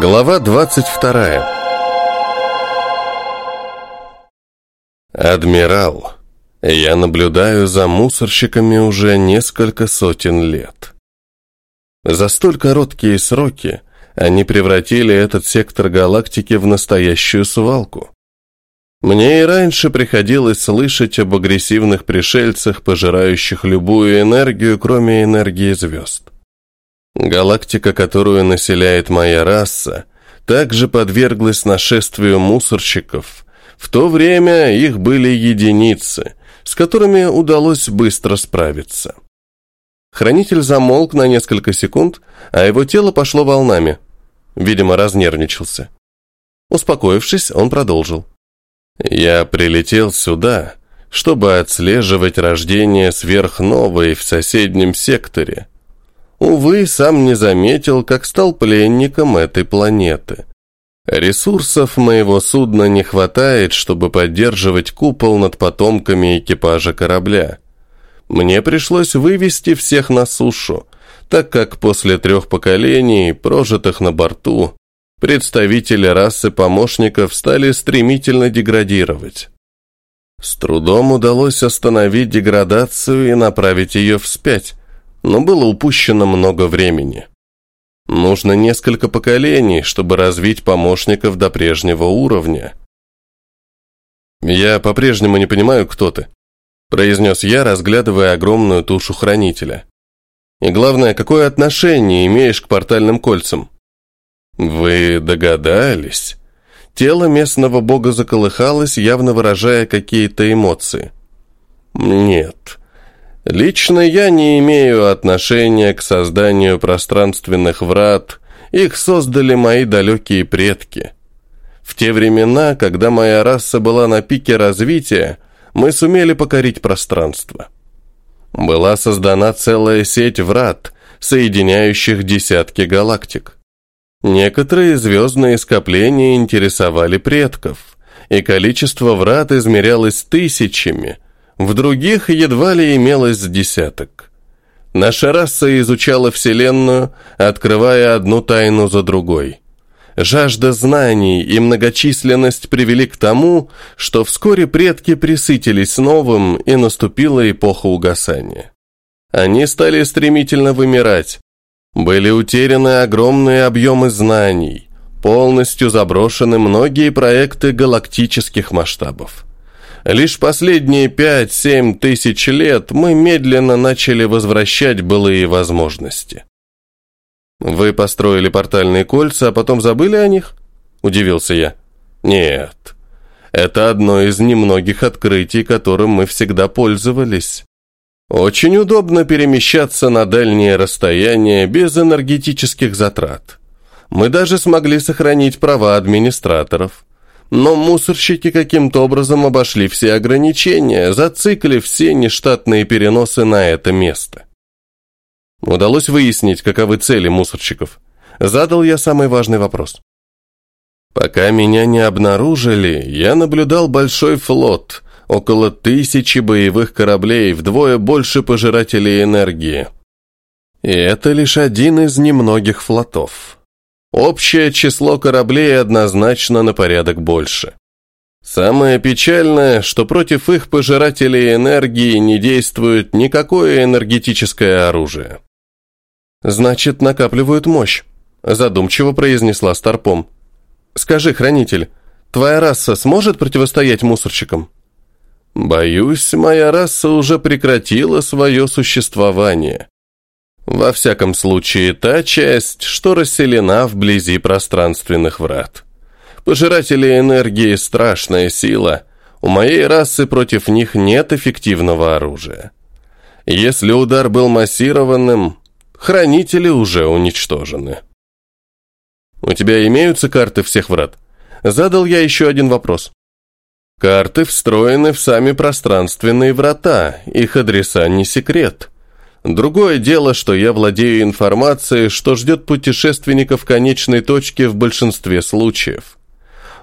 Глава 22 Адмирал, я наблюдаю за мусорщиками уже несколько сотен лет. За столь короткие сроки они превратили этот сектор галактики в настоящую свалку. Мне и раньше приходилось слышать об агрессивных пришельцах, пожирающих любую энергию, кроме энергии звезд. Галактика, которую населяет моя раса, также подверглась нашествию мусорщиков. В то время их были единицы, с которыми удалось быстро справиться. Хранитель замолк на несколько секунд, а его тело пошло волнами. Видимо, разнервничался. Успокоившись, он продолжил. Я прилетел сюда, чтобы отслеживать рождение сверхновой в соседнем секторе. Увы, сам не заметил, как стал пленником этой планеты. Ресурсов моего судна не хватает, чтобы поддерживать купол над потомками экипажа корабля. Мне пришлось вывести всех на сушу, так как после трех поколений, прожитых на борту, представители расы помощников стали стремительно деградировать. С трудом удалось остановить деградацию и направить ее вспять, но было упущено много времени. Нужно несколько поколений, чтобы развить помощников до прежнего уровня. «Я по-прежнему не понимаю, кто ты», – произнес я, разглядывая огромную тушу хранителя. «И главное, какое отношение имеешь к портальным кольцам?» «Вы догадались?» Тело местного бога заколыхалось, явно выражая какие-то эмоции. «Нет. Лично я не имею отношения к созданию пространственных врат, их создали мои далекие предки. В те времена, когда моя раса была на пике развития, мы сумели покорить пространство. Была создана целая сеть врат, соединяющих десятки галактик. Некоторые звездные скопления интересовали предков, и количество врат измерялось тысячами, в других едва ли имелось десяток. Наша раса изучала Вселенную, открывая одну тайну за другой. Жажда знаний и многочисленность привели к тому, что вскоре предки присытились новым, и наступила эпоха угасания. Они стали стремительно вымирать, были утеряны огромные объемы знаний, полностью заброшены многие проекты галактических масштабов. Лишь последние 5-7 тысяч лет мы медленно начали возвращать былые возможности. «Вы построили портальные кольца, а потом забыли о них?» – удивился я. «Нет, это одно из немногих открытий, которым мы всегда пользовались. Очень удобно перемещаться на дальние расстояния без энергетических затрат. Мы даже смогли сохранить права администраторов. Но мусорщики каким-то образом обошли все ограничения, зациклив все нештатные переносы на это место. Удалось выяснить, каковы цели мусорщиков. Задал я самый важный вопрос. Пока меня не обнаружили, я наблюдал большой флот, около тысячи боевых кораблей, вдвое больше пожирателей энергии. И это лишь один из немногих флотов. Общее число кораблей однозначно на порядок больше. Самое печальное, что против их пожирателей энергии не действует никакое энергетическое оружие. «Значит, накапливают мощь», – задумчиво произнесла Старпом. «Скажи, хранитель, твоя раса сможет противостоять мусорщикам?» Боюсь, моя раса уже прекратила свое существование. Во всяком случае, та часть, что расселена вблизи пространственных врат. Пожиратели энергии – страшная сила. У моей расы против них нет эффективного оружия. Если удар был массированным, хранители уже уничтожены. «У тебя имеются карты всех врат?» Задал я еще один вопрос. Карты встроены в сами пространственные врата, их адреса не секрет. Другое дело, что я владею информацией, что ждет путешественников в конечной точке в большинстве случаев.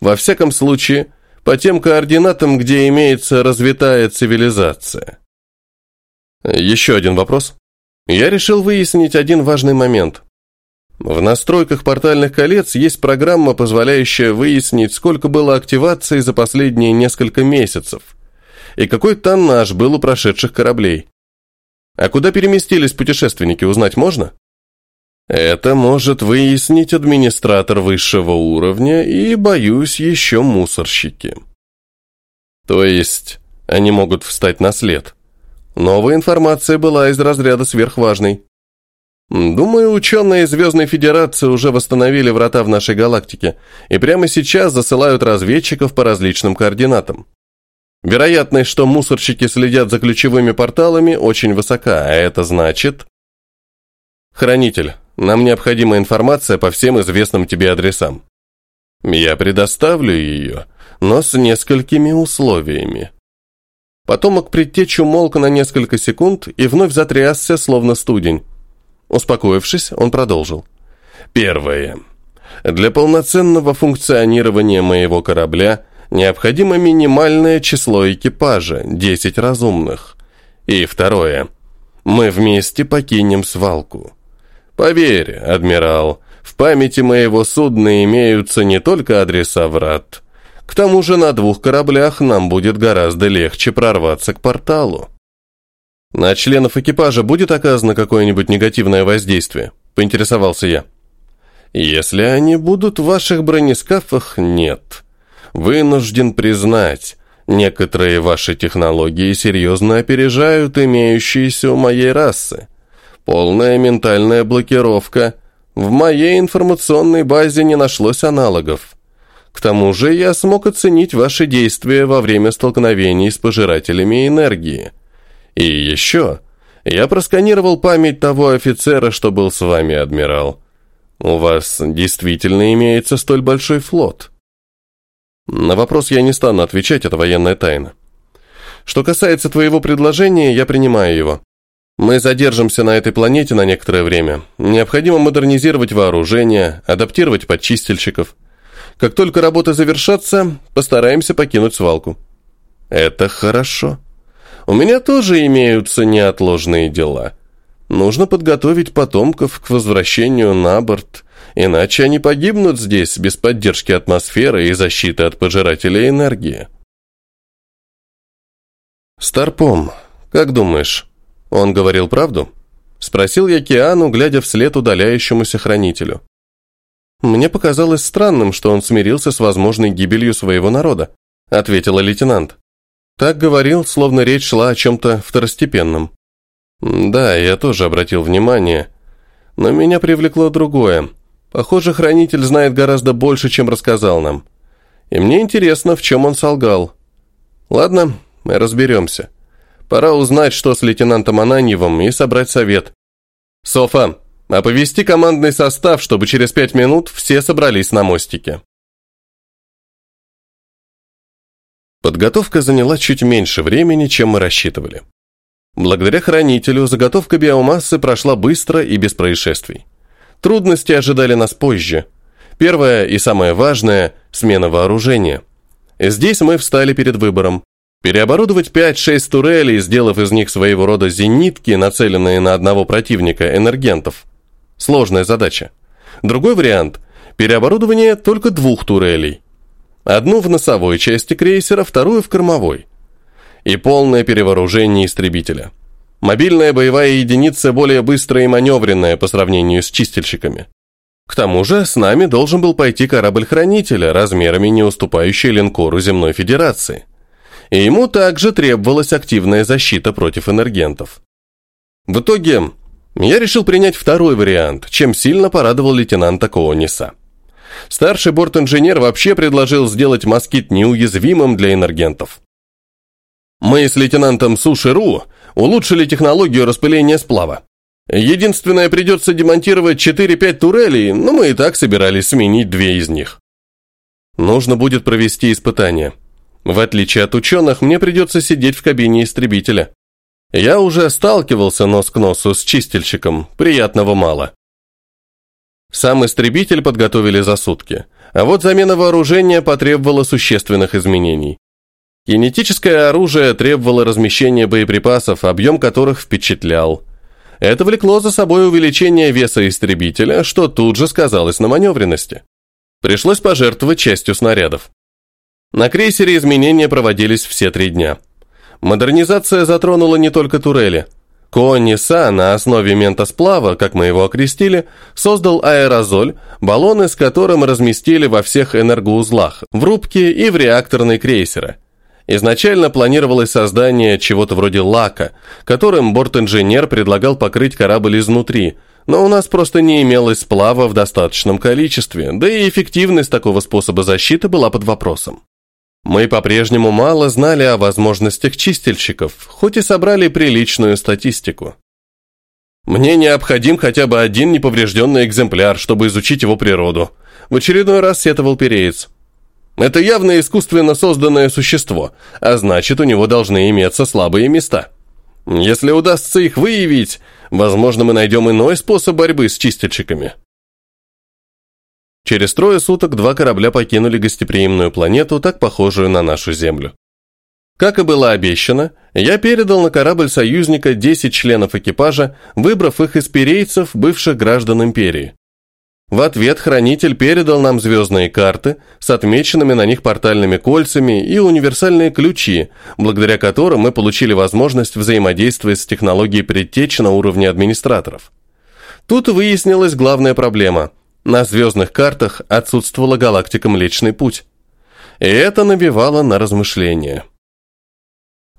Во всяком случае, по тем координатам, где имеется развитая цивилизация. Еще один вопрос. Я решил выяснить один важный момент. В настройках портальных колец есть программа, позволяющая выяснить, сколько было активаций за последние несколько месяцев и какой тоннаж был у прошедших кораблей. А куда переместились путешественники, узнать можно? Это может выяснить администратор высшего уровня и, боюсь, еще мусорщики. То есть, они могут встать на след. Новая информация была из разряда сверхважной. Думаю, ученые Звездной Федерации уже восстановили врата в нашей галактике и прямо сейчас засылают разведчиков по различным координатам. Вероятность, что мусорщики следят за ключевыми порталами, очень высока, а это значит... Хранитель, нам необходима информация по всем известным тебе адресам. Я предоставлю ее, но с несколькими условиями. Потомок предтечь умолк на несколько секунд и вновь затрясся, словно студень. Успокоившись, он продолжил. Первое. Для полноценного функционирования моего корабля необходимо минимальное число экипажа, 10 разумных. И второе. Мы вместе покинем свалку. Поверь, адмирал, в памяти моего судна имеются не только адреса врат. К тому же на двух кораблях нам будет гораздо легче прорваться к порталу. «На членов экипажа будет оказано какое-нибудь негативное воздействие?» – поинтересовался я. «Если они будут в ваших бронескафах, нет. Вынужден признать, некоторые ваши технологии серьезно опережают имеющиеся у моей расы. Полная ментальная блокировка. В моей информационной базе не нашлось аналогов. К тому же я смог оценить ваши действия во время столкновений с пожирателями энергии». И еще, я просканировал память того офицера, что был с вами, адмирал. У вас действительно имеется столь большой флот? На вопрос я не стану отвечать, это военная тайна. Что касается твоего предложения, я принимаю его. Мы задержимся на этой планете на некоторое время. Необходимо модернизировать вооружение, адаптировать подчистильщиков. Как только работы завершатся, постараемся покинуть свалку. Это хорошо. У меня тоже имеются неотложные дела. Нужно подготовить потомков к возвращению на борт, иначе они погибнут здесь без поддержки атмосферы и защиты от пожирателей энергии. «Старпом, как думаешь, он говорил правду?» Спросил я Киану, глядя вслед удаляющемуся хранителю. «Мне показалось странным, что он смирился с возможной гибелью своего народа», ответила лейтенант. Так говорил, словно речь шла о чем-то второстепенном. Да, я тоже обратил внимание. Но меня привлекло другое. Похоже, хранитель знает гораздо больше, чем рассказал нам. И мне интересно, в чем он солгал. Ладно, мы разберемся. Пора узнать, что с лейтенантом Ананьевым, и собрать совет. Софа, оповести командный состав, чтобы через пять минут все собрались на мостике. Подготовка заняла чуть меньше времени, чем мы рассчитывали. Благодаря хранителю заготовка биомассы прошла быстро и без происшествий. Трудности ожидали нас позже. Первое и самое важное – смена вооружения. Здесь мы встали перед выбором. Переоборудовать 5-6 турелей, сделав из них своего рода зенитки, нацеленные на одного противника, энергентов. Сложная задача. Другой вариант – переоборудование только двух турелей. Одну в носовой части крейсера, вторую в кормовой. И полное перевооружение истребителя. Мобильная боевая единица более быстрая и маневренная по сравнению с чистильщиками. К тому же с нами должен был пойти корабль-хранителя, размерами не уступающий линкору Земной Федерации. И ему также требовалась активная защита против энергентов. В итоге я решил принять второй вариант, чем сильно порадовал лейтенанта Коониса. Старший борт-инженер вообще предложил сделать москит неуязвимым для энергентов. Мы с лейтенантом Суширу улучшили технологию распыления сплава. Единственное, придется демонтировать 4-5 турелей, но мы и так собирались сменить две из них. Нужно будет провести испытание. В отличие от ученых, мне придется сидеть в кабине истребителя. Я уже сталкивался нос к носу с чистильщиком, приятного мало. Сам истребитель подготовили за сутки, а вот замена вооружения потребовала существенных изменений. Кинетическое оружие требовало размещения боеприпасов, объем которых впечатлял. Это влекло за собой увеличение веса истребителя, что тут же сказалось на маневренности. Пришлось пожертвовать частью снарядов. На крейсере изменения проводились все три дня. Модернизация затронула не только турели. Кониса на основе ментосплава, как мы его окрестили, создал аэрозоль, баллоны с которым разместили во всех энергоузлах, в рубке и в реакторной крейсера. Изначально планировалось создание чего-то вроде лака, которым борт-инженер предлагал покрыть корабль изнутри, но у нас просто не имелось сплава в достаточном количестве, да и эффективность такого способа защиты была под вопросом. Мы по-прежнему мало знали о возможностях чистильщиков, хоть и собрали приличную статистику. Мне необходим хотя бы один неповрежденный экземпляр, чтобы изучить его природу. В очередной раз сетовал переец. Это явно искусственно созданное существо, а значит, у него должны иметься слабые места. Если удастся их выявить, возможно, мы найдем иной способ борьбы с чистильщиками. Через трое суток два корабля покинули гостеприимную планету, так похожую на нашу Землю. Как и было обещано, я передал на корабль союзника 10 членов экипажа, выбрав их из перейцев, бывших граждан империи. В ответ хранитель передал нам звездные карты с отмеченными на них портальными кольцами и универсальные ключи, благодаря которым мы получили возможность взаимодействовать с технологией предтечи на уровне администраторов. Тут выяснилась главная проблема. На звездных картах отсутствовала галактика Млечный Путь. И это навевало на размышления.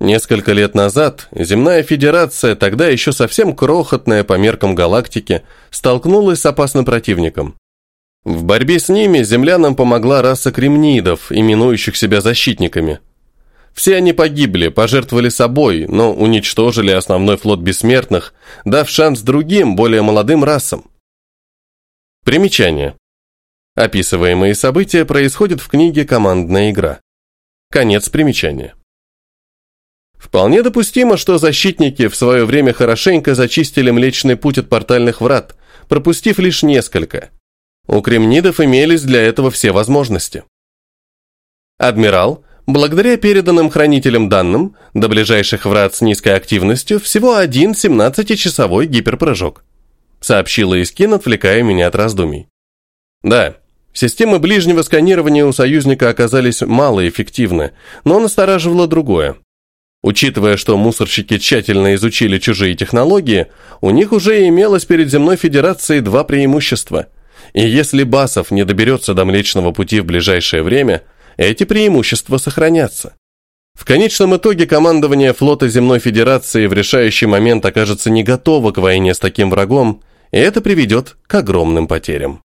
Несколько лет назад Земная Федерация, тогда еще совсем крохотная по меркам галактики, столкнулась с опасным противником. В борьбе с ними землянам помогла раса кремнидов, именующих себя защитниками. Все они погибли, пожертвовали собой, но уничтожили основной флот бессмертных, дав шанс другим, более молодым расам. Примечание. Описываемые события происходят в книге «Командная игра». Конец примечания. Вполне допустимо, что защитники в свое время хорошенько зачистили Млечный Путь от портальных врат, пропустив лишь несколько. У кремнидов имелись для этого все возможности. Адмирал, благодаря переданным хранителям данным, до ближайших врат с низкой активностью всего один 17-часовой гиперпрыжок, сообщила Искин, отвлекая меня от раздумий. Да, системы ближнего сканирования у союзника оказались малоэффективны, но настораживало другое. Учитывая, что мусорщики тщательно изучили чужие технологии, у них уже имелось перед Земной Федерацией два преимущества. И если Басов не доберется до Млечного Пути в ближайшее время, эти преимущества сохранятся. В конечном итоге командование флота Земной Федерации в решающий момент окажется не готово к войне с таким врагом, и это приведет к огромным потерям.